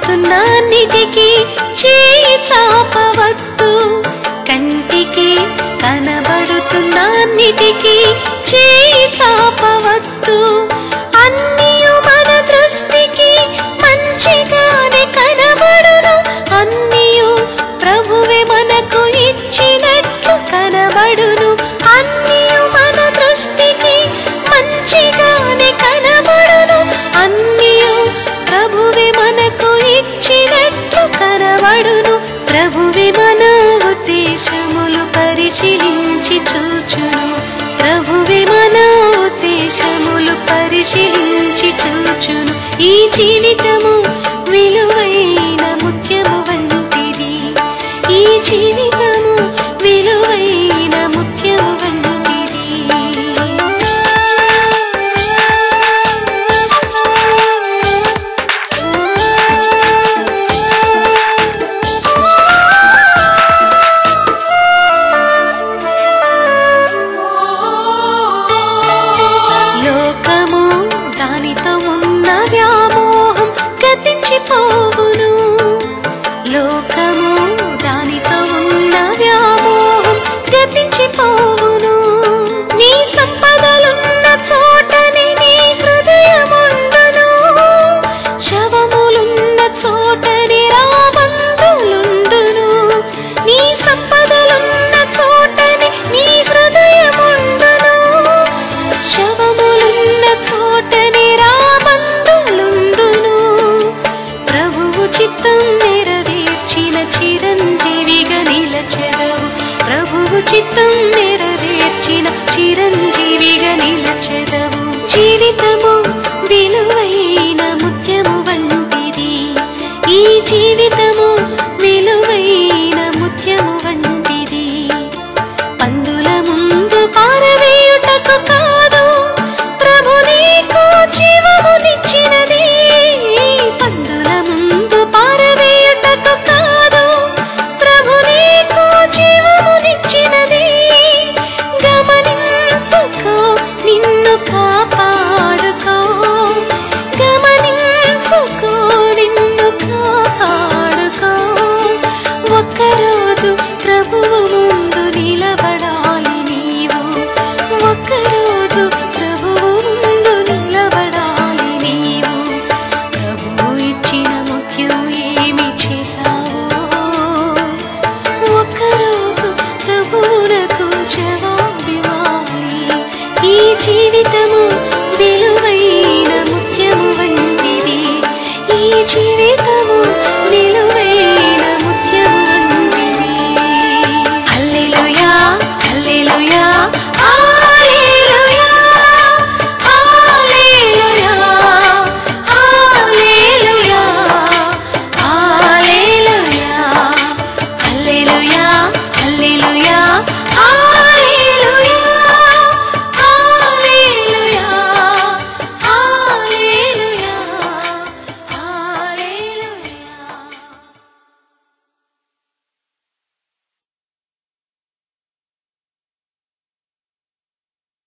వస్తున్న నిధికి చేయి చాపవద్దు. కంటికి కనబడుతున్న నిధికి చేయి చాపవద్దు. పరిశీలించి చూచును. ప్రభువే మన ఉద్దేశములు పరిశీలించి చూచును. ఈ జీవితము నిలచెదవు జీవితము జీవితం